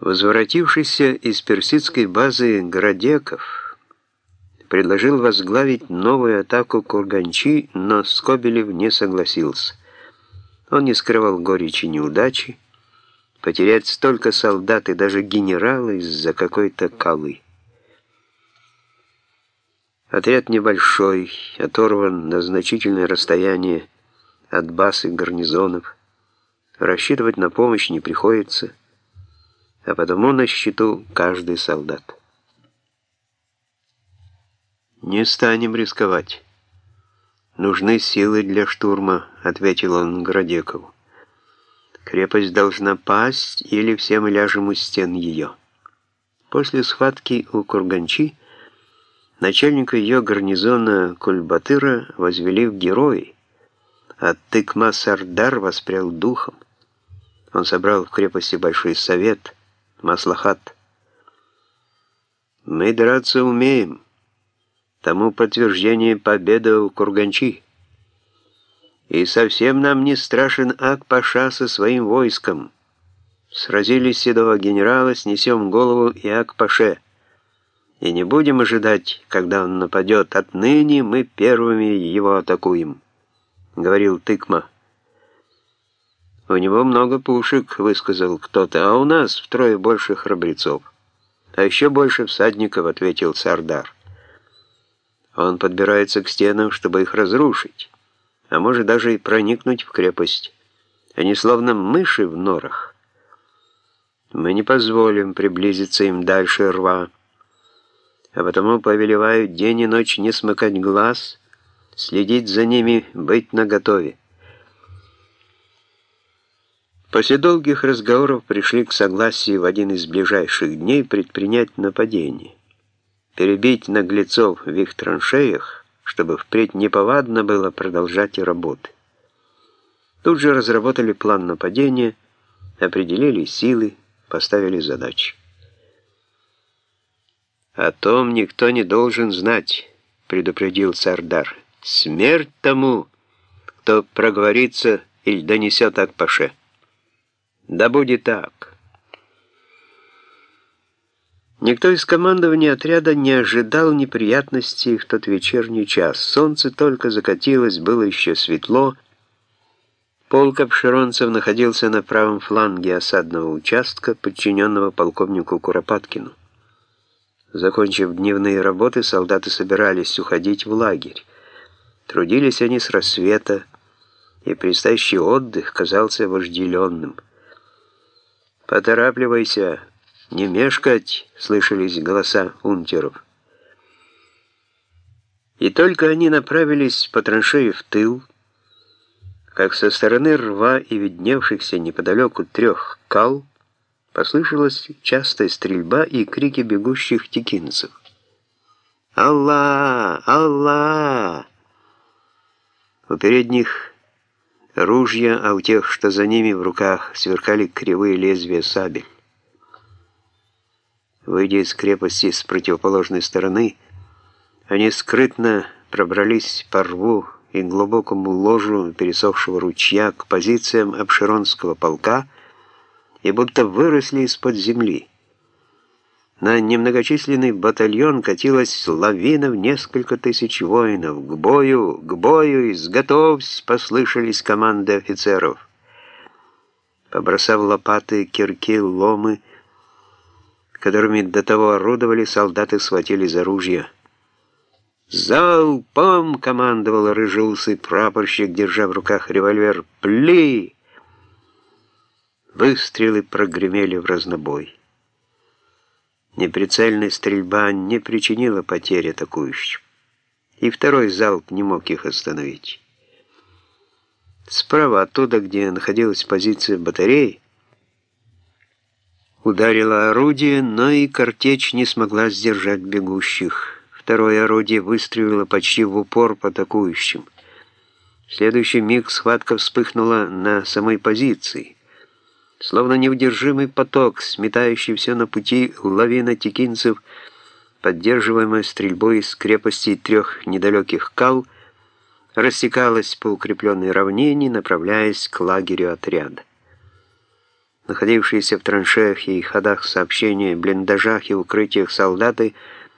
Возвратившийся из персидской базы Градеков предложил возглавить новую атаку Курганчи, но Скобелев не согласился. Он не скрывал горечи неудачи, потерять столько солдат и даже генерала из-за какой-то калы. Отряд небольшой, оторван на значительное расстояние от баз и гарнизонов. Рассчитывать на помощь не приходится а потому на счету каждый солдат. «Не станем рисковать. Нужны силы для штурма», — ответил он Градекову. «Крепость должна пасть, или все мы ляжем у стен ее». После схватки у Курганчи начальника ее гарнизона Кульбатыра возвели в герои, а Тыкма Сардар воспрял духом. Он собрал в крепости большой совет — Маслахат. Мы драться умеем. Тому подтверждение победа у Курганчи. И совсем нам не страшен Ак-Паша со своим войском. Сразились седого генерала, снесем голову и Ак-Паше. И не будем ожидать, когда он нападет. Отныне мы первыми его атакуем», — говорил Тыкма. «У него много пушек», — высказал кто-то, «а у нас втрое больше храбрецов». «А еще больше всадников», — ответил Сардар. «Он подбирается к стенам, чтобы их разрушить, а может даже и проникнуть в крепость. Они словно мыши в норах. Мы не позволим приблизиться им дальше рва, а потому повелеваю день и ночь не смыкать глаз, следить за ними, быть наготове. После долгих разговоров пришли к согласию в один из ближайших дней предпринять нападение, перебить наглецов в их траншеях, чтобы впредь неповадно было продолжать работы. Тут же разработали план нападения, определили силы, поставили задачи. «О том никто не должен знать», — предупредил Сардар. «Смерть тому, кто проговорится или донесет Акпаше». Да будет так. Никто из командования отряда не ожидал неприятностей в тот вечерний час. Солнце только закатилось, было еще светло. Полк обширонцев находился на правом фланге осадного участка, подчиненного полковнику Куропаткину. Закончив дневные работы, солдаты собирались уходить в лагерь. Трудились они с рассвета, и предстоящий отдых казался вожделенным – «Поторапливайся, не мешкать!» — слышались голоса унтеров. И только они направились по траншею в тыл, как со стороны рва и видневшихся неподалеку трех кал послышалась частая стрельба и крики бегущих текинцев. «Алла! Алла!» У передних ружья, а у тех, что за ними в руках, сверкали кривые лезвия сабель. Выйдя из крепости с противоположной стороны, они скрытно пробрались по рву и глубокому ложу пересохшего ручья к позициям Обширонского полка и будто выросли из-под земли. На немногочисленный батальон катилась лавина в несколько тысяч воинов. «К бою! К бою! Изготовься!» — послышались команды офицеров. Побросав лопаты, кирки, ломы, которыми до того орудовали, солдаты схватили за ружья. «Залпом!» — командовал рыжеусый прапорщик, держа в руках револьвер. «Пли!» Выстрелы прогремели в разнобой. Неприцельная стрельба не причинила потери атакующим, и второй залп не мог их остановить. Справа оттуда, где находилась позиция батареи, ударило орудие, но и картечь не смогла сдержать бегущих. Второе орудие выстрелило почти в упор по атакующим. В следующий миг схватка вспыхнула на самой позиции. Словно неудержимый поток, сметающий все на пути лавина текинцев, поддерживаемая стрельбой из крепостей трех недалеких кал, рассекалась по укрепленной равнине, направляясь к лагерю отряда. Находившиеся в траншеях и ходах сообщения, блиндажах и укрытиях солдаты –